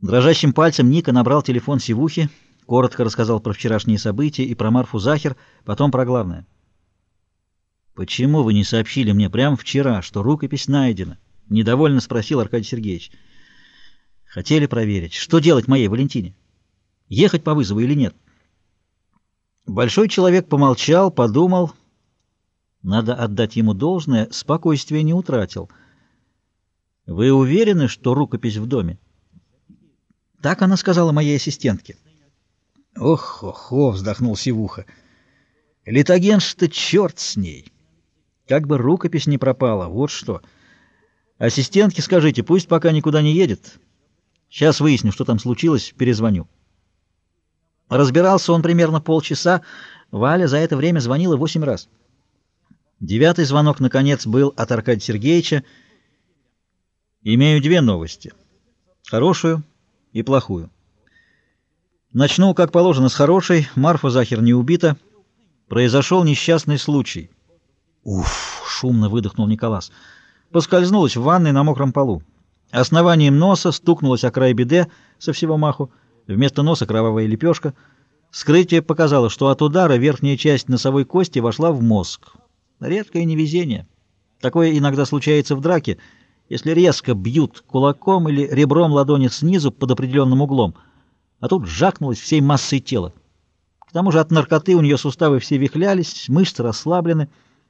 Дрожащим пальцем Ника набрал телефон Сивухи, коротко рассказал про вчерашние события и про Марфу Захер, потом про главное. «Почему вы не сообщили мне прямо вчера, что рукопись найдена?» — недовольно спросил Аркадий Сергеевич. «Хотели проверить, что делать моей Валентине? Ехать по вызову или нет?» Большой человек помолчал, подумал. Надо отдать ему должное, спокойствие не утратил. «Вы уверены, что рукопись в доме?» Так она сказала моей ассистентке. «Ох, ох, ох!» — вздохнул Сивуха. «Литогенш-то черт с ней! Как бы рукопись не пропала, вот что! Ассистентке скажите, пусть пока никуда не едет. Сейчас выясню, что там случилось, перезвоню». Разбирался он примерно полчаса, Валя за это время звонила восемь раз. Девятый звонок, наконец, был от Аркадия Сергеевича. «Имею две новости. Хорошую и плохую. Начну, как положено, с хорошей. Марфа Захер не убита. Произошел несчастный случай. Уф, шумно выдохнул Николас. Поскользнулась в ванной на мокром полу. Основанием носа стукнулась о край беде со всего маху. Вместо носа кровавая лепешка. Вскрытие показало, что от удара верхняя часть носовой кости вошла в мозг. Редкое невезение. Такое иногда случается в драке, если резко бьют кулаком или ребром ладони снизу под определенным углом, а тут жакнулось всей массой тела. К тому же от наркоты у нее суставы все вихлялись, мышцы расслаблены.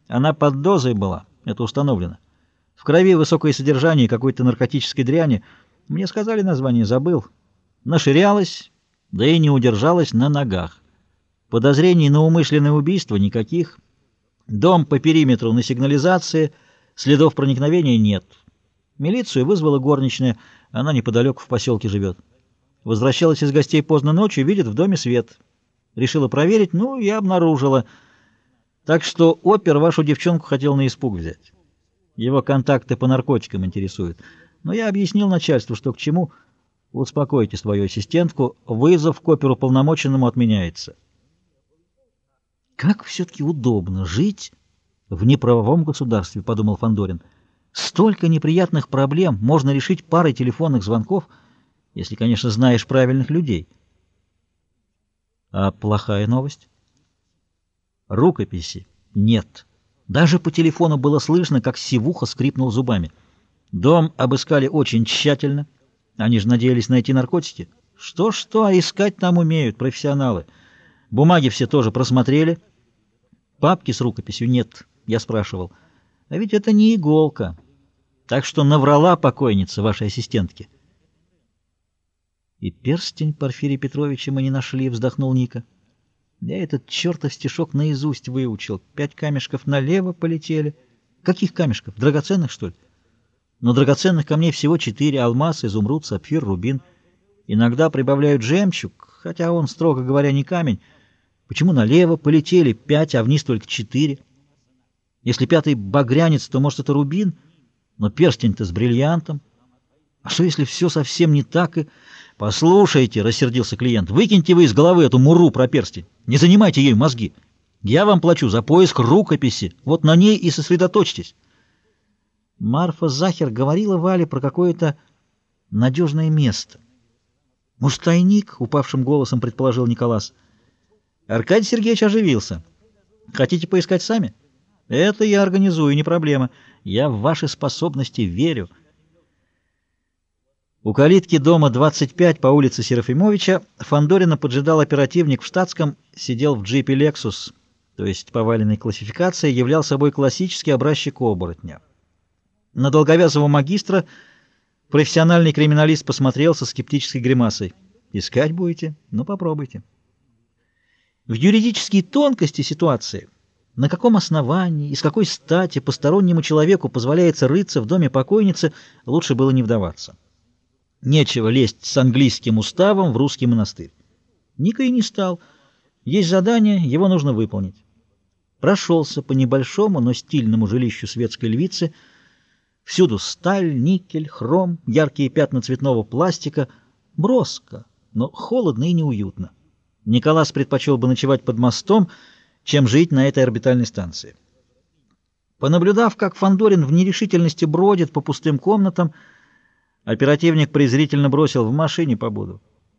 Она под дозой была, это установлено. В крови высокое содержание какой-то наркотической дряни. Мне сказали название, забыл. Наширялась, да и не удержалась на ногах. Подозрений на умышленное убийство никаких. Дом по периметру на сигнализации, следов проникновения нет. Милицию вызвала горничная, она неподалеку в поселке живет. Возвращалась из гостей поздно ночью, видит в доме свет. Решила проверить, ну и обнаружила. Так что опер вашу девчонку хотел на испуг взять. Его контакты по наркотикам интересуют. Но я объяснил начальству, что к чему. Успокойте свою ассистентку, вызов к оперу полномоченному отменяется. Как все-таки удобно жить в неправовом государстве, подумал Фандорин. Столько неприятных проблем можно решить парой телефонных звонков, если, конечно, знаешь правильных людей. А плохая новость? Рукописи нет. Даже по телефону было слышно, как Сивуха скрипнул зубами. Дом обыскали очень тщательно. Они же надеялись найти наркотики. Что-что, а искать там умеют профессионалы. Бумаги все тоже просмотрели. Папки с рукописью нет, я спрашивал. А ведь это не иголка. Так что наврала покойница вашей ассистентке. И перстень Порфирия Петровича мы не нашли, вздохнул Ника. Я этот чертов стишок наизусть выучил. Пять камешков налево полетели. Каких камешков? Драгоценных, что ли? Но драгоценных камней всего четыре. Алмаз, изумруд, сапфир, рубин. Иногда прибавляют жемчуг, хотя он, строго говоря, не камень. Почему налево полетели пять, а вниз только четыре? Если пятый багрянец, то, может, это рубин — но перстень-то с бриллиантом. А что, если все совсем не так и... Послушайте, — рассердился клиент, — выкиньте вы из головы эту муру про перстень. Не занимайте ей мозги. Я вам плачу за поиск рукописи. Вот на ней и сосредоточьтесь. Марфа Захер говорила Вале про какое-то надежное место. Может, тайник? — упавшим голосом предположил Николас. Аркадий Сергеевич оживился. Хотите поискать сами? Это я организую, не проблема. Я в ваши способности верю. У калитки дома 25 по улице Серафимовича Фандорина поджидал оперативник в штатском, сидел в джипе «Лексус», то есть поваленной классификации, являл собой классический образчик оборотня. На долговязого магистра профессиональный криминалист посмотрел со скептической гримасой. «Искать будете? Ну, попробуйте». В юридические тонкости ситуации – на каком основании и с какой стати постороннему человеку позволяется рыться в доме покойницы, лучше было не вдаваться. Нечего лезть с английским уставом в русский монастырь. Ника и не стал. Есть задание, его нужно выполнить. Прошелся по небольшому, но стильному жилищу светской львицы. Всюду сталь, никель, хром, яркие пятна цветного пластика. Броско, но холодно и неуютно. Николас предпочел бы ночевать под мостом, чем жить на этой орбитальной станции. Понаблюдав, как Фандорин в нерешительности бродит по пустым комнатам, Оперативник презрительно бросил «в машине побуду».